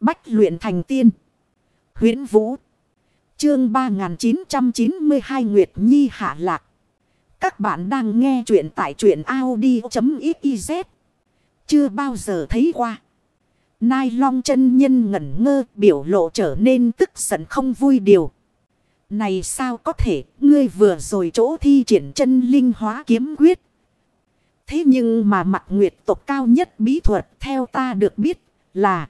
Bách luyện thành tiên. huyễn Vũ. Chương 3992 Nguyệt Nhi Hạ Lạc. Các bạn đang nghe truyện tại truyện Audi.xyz. Chưa bao giờ thấy qua. Nai long chân nhân ngẩn ngơ, biểu lộ trở nên tức giận không vui điều. Này sao có thể, ngươi vừa rồi chỗ thi triển chân linh hóa kiếm quyết. Thế nhưng mà mặt nguyệt tộc cao nhất bí thuật theo ta được biết là.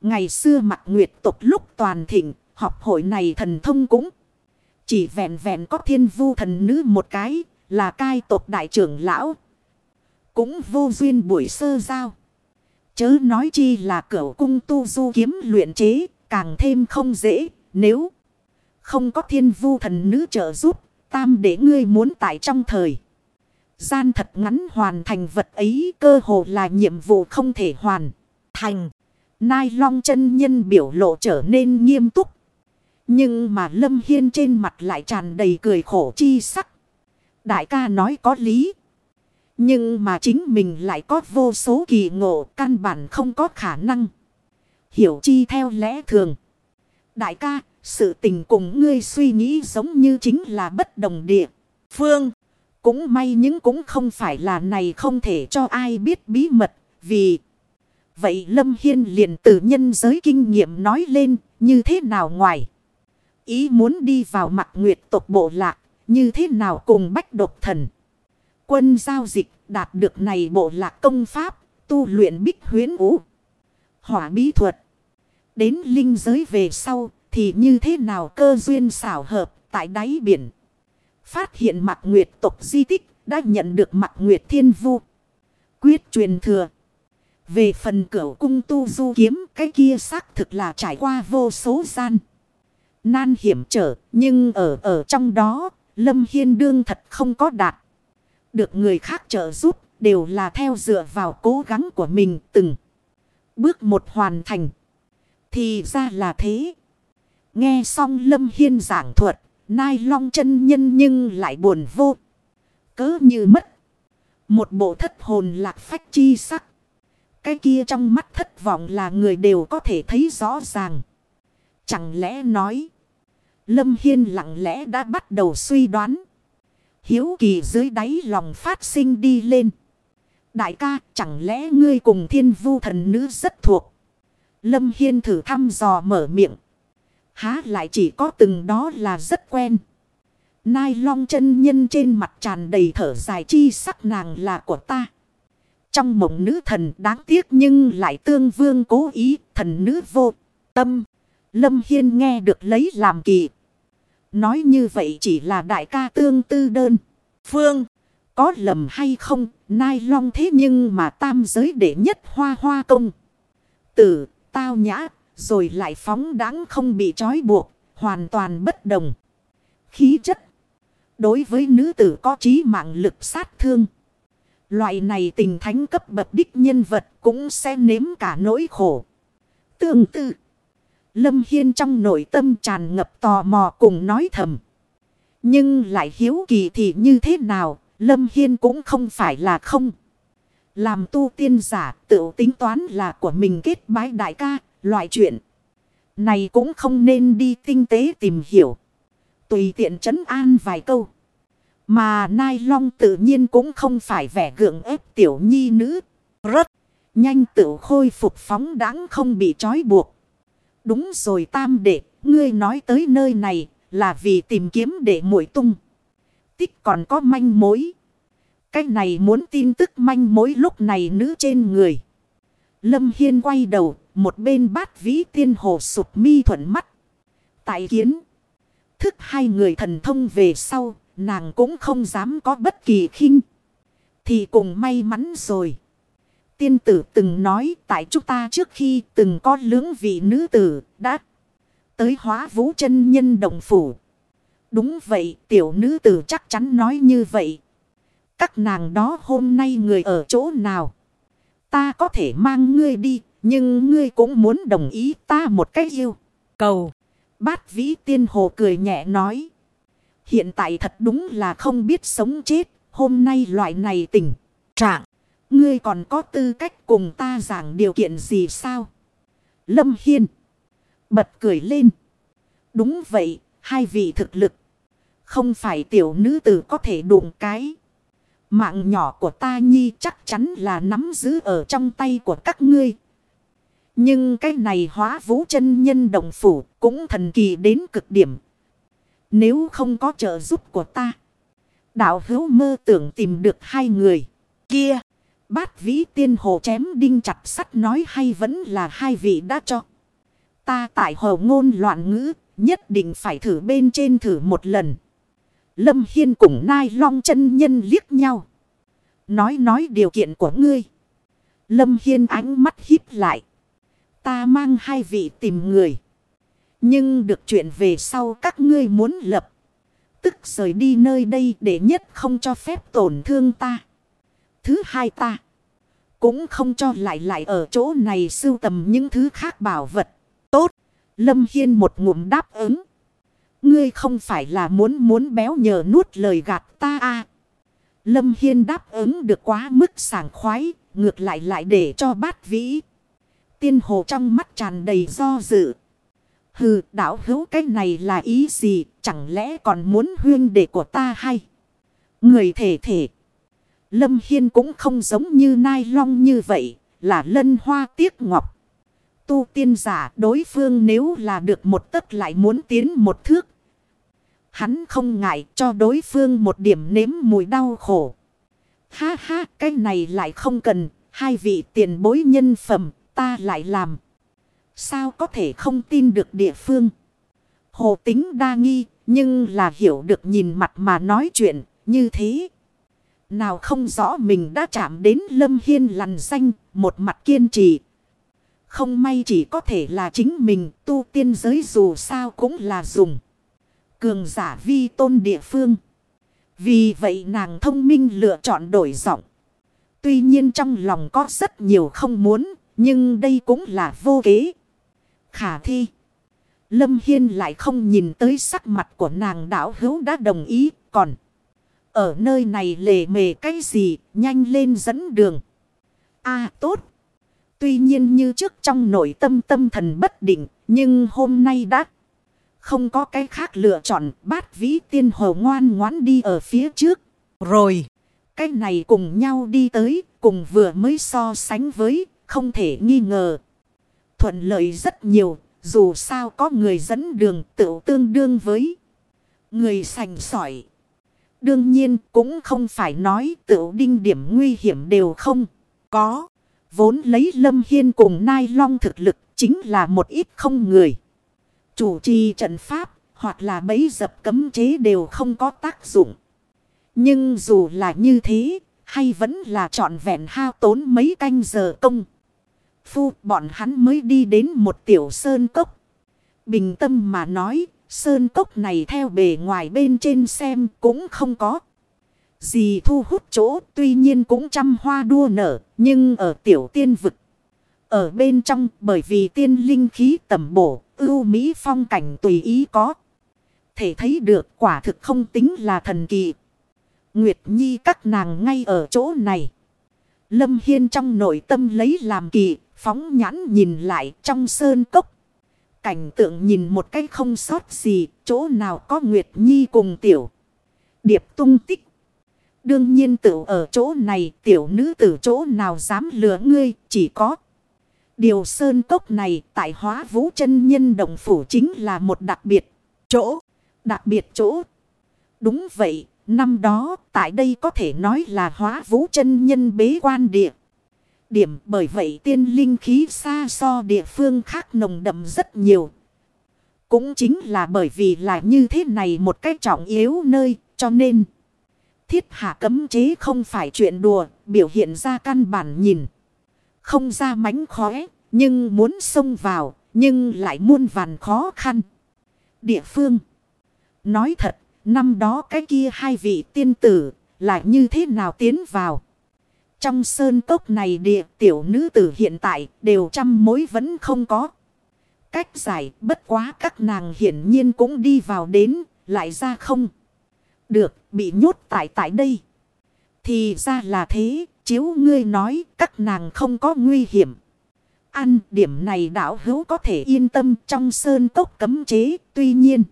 Ngày xưa mặt nguyệt tộc lúc toàn thịnh, học hội này thần thông cũng. Chỉ vẹn vẹn có thiên vu thần nữ một cái, là cai tộc đại trưởng lão. Cũng vô duyên buổi sơ giao. Chớ nói chi là cửa cung tu du kiếm luyện chế, càng thêm không dễ, nếu không có thiên vu thần nữ trợ giúp, tam để ngươi muốn tại trong thời. Gian thật ngắn hoàn thành vật ấy cơ hồ là nhiệm vụ không thể hoàn thành. Nai long chân nhân biểu lộ trở nên nghiêm túc. Nhưng mà Lâm Hiên trên mặt lại tràn đầy cười khổ chi sắc. Đại ca nói có lý. Nhưng mà chính mình lại có vô số kỳ ngộ căn bản không có khả năng. Hiểu chi theo lẽ thường. Đại ca, sự tình cùng ngươi suy nghĩ giống như chính là bất đồng địa. Phương, cũng may những cũng không phải là này không thể cho ai biết bí mật. Vì vậy Lâm Hiên liền từ nhân giới kinh nghiệm nói lên như thế nào ngoài. Ý muốn đi vào mặt nguyệt tộc bộ lạc như thế nào cùng bách độc thần. Quân giao dịch đạt được này bộ lạc công pháp, tu luyện bích huyến ủ. Hỏa bí thuật. Đến linh giới về sau thì như thế nào cơ duyên xảo hợp tại đáy biển. Phát hiện mặt nguyệt tộc di tích đã nhận được mặt nguyệt thiên vu. Quyết truyền thừa. Về phần cửu cung tu du kiếm, cái kia xác thực là trải qua vô số gian. Nan hiểm trở, nhưng ở ở trong đó, Lâm Hiên đương thật không có đạt. Được người khác trợ giúp, đều là theo dựa vào cố gắng của mình từng. Bước một hoàn thành. Thì ra là thế. Nghe xong Lâm Hiên giảng thuật. Nai long chân nhân nhưng lại buồn vô. Cớ như mất. Một bộ thất hồn lạc phách chi sắc. Cái kia trong mắt thất vọng là người đều có thể thấy rõ ràng. Chẳng lẽ nói. Lâm Hiên lặng lẽ đã bắt đầu suy đoán. Hiếu kỳ dưới đáy lòng phát sinh đi lên. Đại ca, chẳng lẽ ngươi cùng thiên vu thần nữ rất thuộc. Lâm Hiên thử thăm dò mở miệng. Há lại chỉ có từng đó là rất quen. Nai long chân nhân trên mặt tràn đầy thở dài chi sắc nàng là của ta. Trong mộng nữ thần đáng tiếc nhưng lại tương vương cố ý thần nữ vô tâm. Lâm Hiên nghe được lấy làm kỳ. Nói như vậy chỉ là đại ca tương tư đơn. Phương, có lầm hay không, nai long thế nhưng mà tam giới đệ nhất hoa hoa công. Tử, tao nhã, rồi lại phóng đáng không bị trói buộc, hoàn toàn bất đồng. Khí chất. Đối với nữ tử có trí mạng lực sát thương. Loại này tình thánh cấp bậc đích nhân vật cũng sẽ nếm cả nỗi khổ. Tương tự. Lâm Hiên trong nội tâm tràn ngập tò mò cùng nói thầm. Nhưng lại hiếu kỳ thì như thế nào, Lâm Hiên cũng không phải là không. Làm tu tiên giả tự tính toán là của mình kết bái đại ca, loại chuyện. Này cũng không nên đi tinh tế tìm hiểu. Tùy tiện trấn an vài câu. Mà Nai Long tự nhiên cũng không phải vẻ gượng ép tiểu nhi nữ. Rất nhanh tự khôi phục phóng đáng không bị trói buộc. Đúng rồi tam đệ, ngươi nói tới nơi này là vì tìm kiếm để muội tung. Tích còn có manh mối. Cái này muốn tin tức manh mối lúc này nữ trên người. Lâm Hiên quay đầu, một bên bát vĩ tiên hồ sụp mi thuận mắt. Tại kiến, thức hai người thần thông về sau, nàng cũng không dám có bất kỳ khinh. Thì cùng may mắn rồi. Tiên tử từng nói tại chúng ta trước khi từng có lưỡng vị nữ tử đã tới hóa vũ chân nhân đồng phủ. Đúng vậy, tiểu nữ tử chắc chắn nói như vậy. Các nàng đó hôm nay người ở chỗ nào? Ta có thể mang ngươi đi, nhưng ngươi cũng muốn đồng ý ta một cách yêu. Cầu. Bát vĩ tiên hồ cười nhẹ nói. Hiện tại thật đúng là không biết sống chết. Hôm nay loại này tình trạng. Ngươi còn có tư cách cùng ta giảng điều kiện gì sao? Lâm Hiên. Bật cười lên. Đúng vậy, hai vị thực lực. Không phải tiểu nữ tử có thể đụng cái. Mạng nhỏ của ta nhi chắc chắn là nắm giữ ở trong tay của các ngươi. Nhưng cái này hóa vũ chân nhân đồng phủ cũng thần kỳ đến cực điểm. Nếu không có trợ giúp của ta. Đạo hữu mơ tưởng tìm được hai người. Kia. Bát vĩ tiên hồ chém đinh chặt sắt nói hay vẫn là hai vị đã cho. Ta tại hồ ngôn loạn ngữ. Nhất định phải thử bên trên thử một lần. Lâm Hiên cùng Nai Long chân nhân liếc nhau. Nói nói điều kiện của ngươi. Lâm Hiên ánh mắt híp lại. Ta mang hai vị tìm người. Nhưng được chuyện về sau các ngươi muốn lập. Tức rời đi nơi đây để nhất không cho phép tổn thương ta. Thứ hai ta. Cũng không cho lại lại ở chỗ này sưu tầm những thứ khác bảo vật. Tốt. Lâm Hiên một ngụm đáp ứng. Ngươi không phải là muốn muốn béo nhờ nuốt lời gạt ta à. Lâm Hiên đáp ứng được quá mức sảng khoái. Ngược lại lại để cho bát vĩ. Tiên hồ trong mắt tràn đầy do dự. Hừ, đảo hữu cái này là ý gì chẳng lẽ còn muốn huyên đệ của ta hay. Người thể thể. Lâm Hiên cũng không giống như Nai Long như vậy, là lân hoa tiếc ngọc. Tu tiên giả đối phương nếu là được một tấc lại muốn tiến một thước. Hắn không ngại cho đối phương một điểm nếm mùi đau khổ. Ha ha, cái này lại không cần hai vị tiền bối nhân phẩm, ta lại làm. Sao có thể không tin được địa phương? Hồ tính đa nghi, nhưng là hiểu được nhìn mặt mà nói chuyện, như thế. Nào không rõ mình đã chạm đến Lâm Hiên lằn danh, một mặt kiên trì. Không may chỉ có thể là chính mình, tu tiên giới dù sao cũng là dùng. Cường giả vi tôn địa phương. Vì vậy nàng thông minh lựa chọn đổi giọng. Tuy nhiên trong lòng có rất nhiều không muốn, nhưng đây cũng là vô kế. Khả thi. Lâm Hiên lại không nhìn tới sắc mặt của nàng đảo hữu đã đồng ý. Còn ở nơi này lề mề cái gì nhanh lên dẫn đường. a tốt. Tuy nhiên như trước trong nội tâm tâm thần bất định. Nhưng hôm nay đã không có cái khác lựa chọn. Bát vĩ tiên hồ ngoan ngoãn đi ở phía trước. Rồi. Cái này cùng nhau đi tới. Cùng vừa mới so sánh với không thể nghi ngờ. Thuận lợi rất nhiều, dù sao có người dẫn đường tự tương đương với người sành sỏi. Đương nhiên cũng không phải nói tự đinh điểm nguy hiểm đều không. Có, vốn lấy Lâm Hiên cùng Nai Long thực lực chính là một ít không người. Chủ trì trận pháp hoặc là bấy dập cấm chế đều không có tác dụng. Nhưng dù là như thế, hay vẫn là trọn vẹn hao tốn mấy canh giờ công phu bọn hắn mới đi đến một tiểu sơn cốc. Bình tâm mà nói, sơn cốc này theo bề ngoài bên trên xem cũng không có. Gì thu hút chỗ tuy nhiên cũng trăm hoa đua nở, nhưng ở tiểu tiên vực. Ở bên trong bởi vì tiên linh khí tầm bổ, ưu mỹ phong cảnh tùy ý có. Thể thấy được quả thực không tính là thần kỳ. Nguyệt Nhi các nàng ngay ở chỗ này. Lâm Hiên trong nội tâm lấy làm kỳ, Phóng nhãn nhìn lại trong sơn cốc. Cảnh tượng nhìn một cái không sót gì, chỗ nào có Nguyệt Nhi cùng tiểu. Điệp tung tích. Đương nhiên tự ở chỗ này tiểu nữ tử chỗ nào dám lừa ngươi chỉ có. Điều sơn cốc này tại hóa vũ chân nhân đồng phủ chính là một đặc biệt chỗ. Đặc biệt chỗ. Đúng vậy, năm đó tại đây có thể nói là hóa vũ chân nhân bế quan địa điểm, bởi vậy tiên linh khí xa so địa phương khác nồng đậm rất nhiều. Cũng chính là bởi vì là như thế này một cách trọng yếu nơi, cho nên, thiết hạ cấm chế không phải chuyện đùa, biểu hiện ra căn bản nhìn. Không ra mánh khóe, nhưng muốn xông vào, nhưng lại muôn vàn khó khăn. Địa phương Nói thật, năm đó cái kia hai vị tiên tử lại như thế nào tiến vào. Trong sơn cốc này địa tiểu nữ tử hiện tại đều trăm mối vẫn không có. Cách giải bất quá các nàng hiển nhiên cũng đi vào đến lại ra không. Được bị nhốt tại tại đây. Thì ra là thế chiếu ngươi nói các nàng không có nguy hiểm. ăn. Điểm này đảo hữu có thể yên tâm trong sơn cốc cấm chế. Tuy nhiên,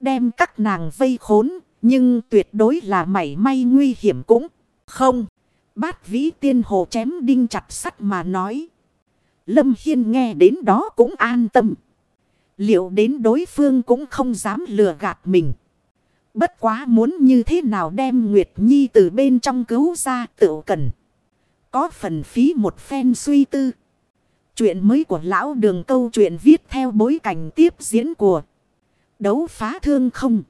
đem các nàng vây khốn. Nhưng tuyệt đối là mảy may nguy hiểm cũng không. Bát vĩ tiên hồ chém đinh chặt sắt mà nói. Lâm Hiên nghe đến đó cũng an tâm. Liệu đến đối phương cũng không dám lừa gạt mình. Bất quá muốn như thế nào đem Nguyệt Nhi từ bên trong cứu ra tự cần. Có phần phí một phen suy tư. Chuyện mới của lão đường câu chuyện viết theo bối cảnh tiếp diễn của đấu phá thương không.